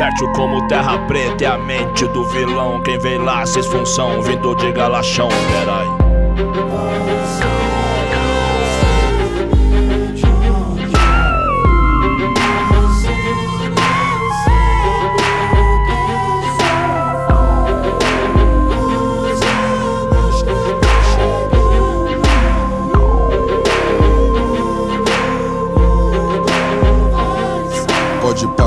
Fértil como terra preta é a mente do vilão. Quem vem lá, cês função, vindo de galachão. Peraí.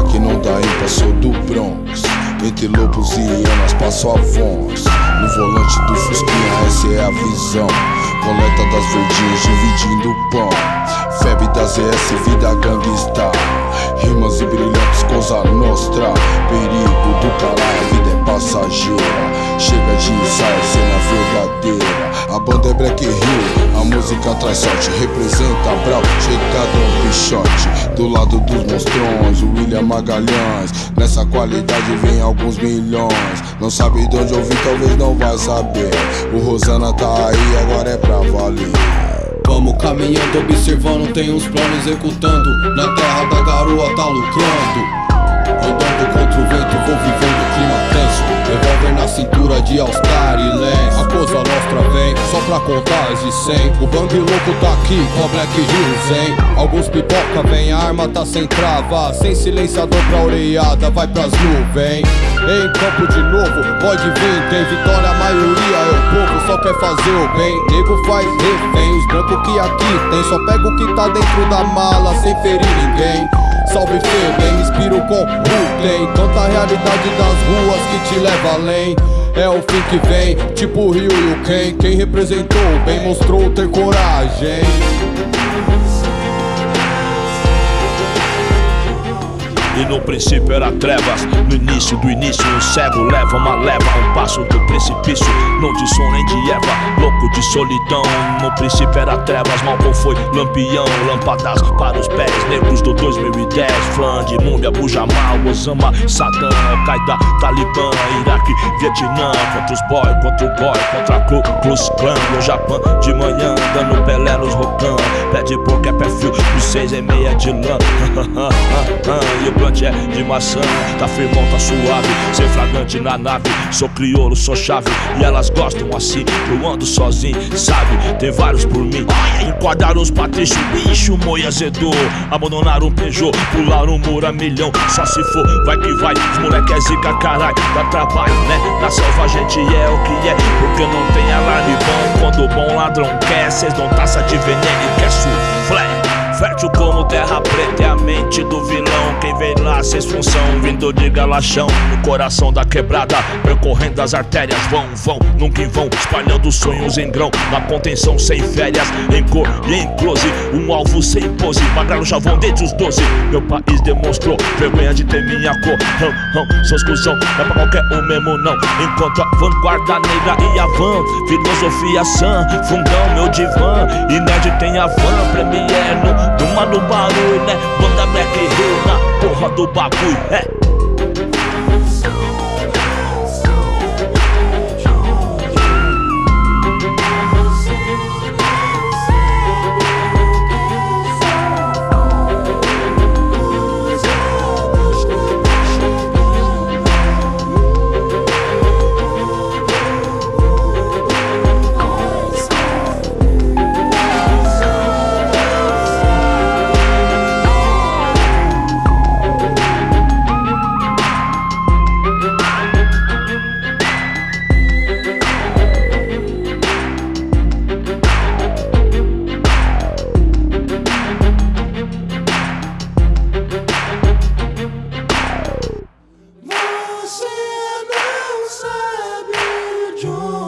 Que não dá ímpar, sou do Bronx. Entre lobos e hienas passo a voz. No volante do Fusquinha essa é a visão. Coleta das verdinhas dividindo o pão. Febre das ES, vida gangsta. Rimas e brilhantes, coisa nostra. Perigo do caralho, a vida é passageira. Chega de ensaio, cena verdadeira. A banda é Black Hill, a música traz sorte Representa Do lado dos monstrões, o William Magalhães Nessa qualidade vem alguns milhões Não sabe de onde ouvir, talvez não vai saber O Rosana tá aí, agora é pra valer Vamos caminhando, observando, tem uns planos executando. Na terra da garoa tá lucrando. Andando contra o vento, vou vivendo o clima tenso. Revólver na cintura de All-Star e Lens. A coisa nostra vem, só pra contar as de 100. O bang louco tá aqui, com Black Hills, hein? Alguns pipoca vem, a arma tá sem trava. Sem silenciador pra orelhada, vai pras nuvens. Em campo de novo, pode vir, tem vitória, a maioria é o povo, só quer fazer o bem. Nego faz refém, os brancos que aqui tem, só pega o que tá dentro da mala, sem ferir ninguém. Salve Fê, bem, inspiro com Brooklyn Canta a realidade das ruas que te leva além É o fim que vem, tipo o Rio e o Ken. Quem representou bem mostrou ter coragem E no princípio era trevas, no início do início um cego leva uma leva, um passo do precipício, não de som nem de erva, louco de solidão. No princípio era trevas, Malcolm foi lampião, lâmpadas para os pés, negros do 2010, flan de múmia, Bujamal, Osama, Saddam, Al-Qaeda, Talibã, Iraque, Vietnã, contra os boy, contra o boy, contra a Ku Klux Klan, no Japão, de manhã, dando Pelé nos rocão, pé de boca é perfil, dos seis é meia de lã, e é de maçã, tá firmão, tá suave, sem flagrante na nave, sou crioulo, sou chave, e elas gostam assim, eu ando sozinho, sabe, tem vários por mim, enquadraram os patrícios, bicho, moi azedou, abandonaram um Peugeot, pularam um muro a milhão, só se for, vai que vai, os moleque é zica, caralho, dá trabalho, né, na selva a gente é o que é, porque não tem alarme bom, quando o bom ladrão quer, cês dão taça de veneno Quem vem lá, cês função, vindo de galachão. No coração da quebrada, percorrendo as artérias. Vão, vão, nunca em vão, espalhando sonhos em grão. Na contenção sem férias, em cor e em close. Um alvo sem pose, magrelo já vão desde os 12. Meu país demonstrou vergonha de ter minha cor. Hão, seus cuzão, não é pra qualquer um mesmo não. Enquanto a vanguarda negra e a van, filosofia sã, fundão, meu divã. E nerd tem a van, premier no do barulho, né? Banda Black Hill na do bagulho, é. joy.